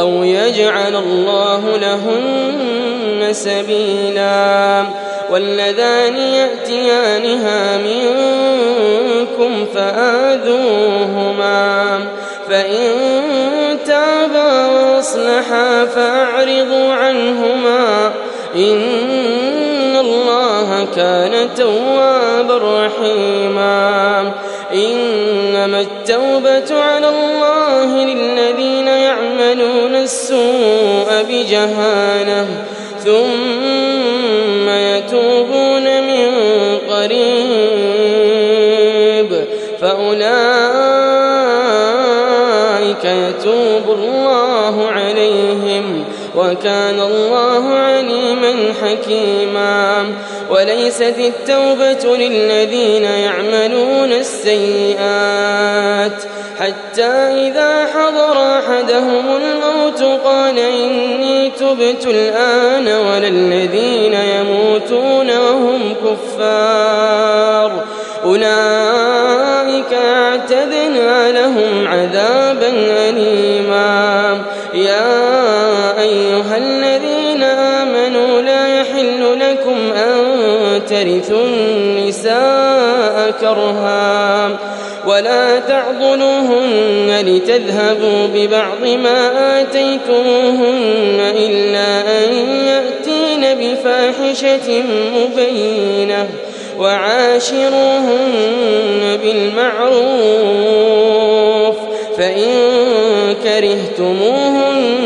أو يجعل الله لهن سبيلا واللذان يأتيانها منكم فآذوهما فإن تابا وأصلحا فأعرضوا عنهما إن الله كان توابا رحيما إنما التوبة على الله للذين يعملون السوء بجهالة ثم وكان الله عليما حكيما. وليست التوبة للذين يعملون السيئات. حتى إذا حضر أحدهم الموت قال إني تبت الآن ولا الذين يموتون وهم كفار. أولئك أعتدنا لهم عذابا أليما. يحل لكم أن ترثوا النساء كرها ولا تعضلوهن لتذهبوا ببعض ما آتيتموهن إلا أن يأتين بفاحشة مبينة وعاشروهن بالمعروف فإن كرهتموهن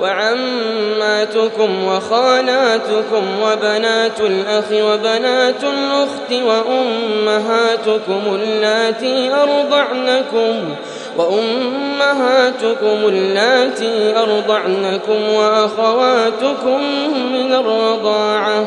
وعماتكم وخالاتكم وبنات الأخ وبنات الأخت وأمهاتكم اللاتي أرضعنكم وأمهاتكم اللاتي أرضعنكم وأخواتكم من الرضاعة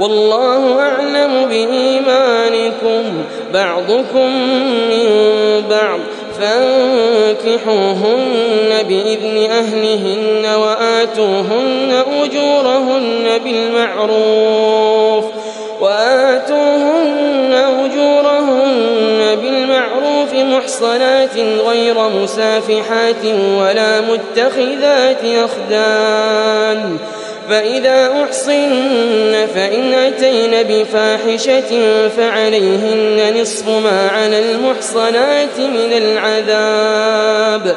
والله أعلم بإيمانكم. بعضكم من بعض فانكحوهن بإذن أهلهن وآتوهن أجورهن بالمعروف. وآتوهن أجورهن بالمعروف محصنات غير مسافحات ولا متخذات أخدان. فإذا أحصن فإن أتين بفاحشة فعليهن نصف ما على المحصنات من العذاب.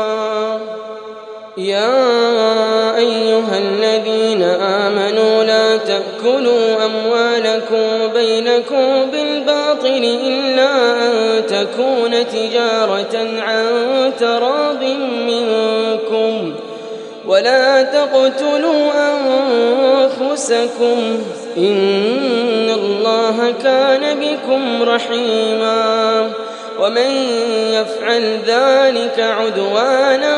يا أيها الذين آمنوا لا تأكلوا أموالكم بينكم بالباطل إلا أن تكون تجارة عن تراض منكم ولا تقتلوا أنفسكم إن الله كان بكم رحيما ومن يفعل ذلك عدوانا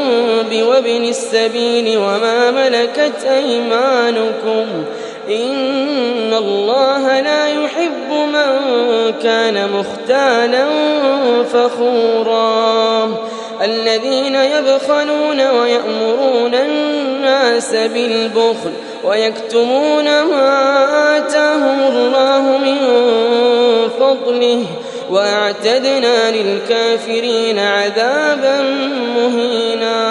وابن السبيل وما ملكت أيمانكم إن الله لا يحب من كان مختالا فخورا. الذين يبخلون ويأمرون الناس بالبخل ويكتمون ما آتاهم الله من فضله وأعتدنا للكافرين عذابا مهينا.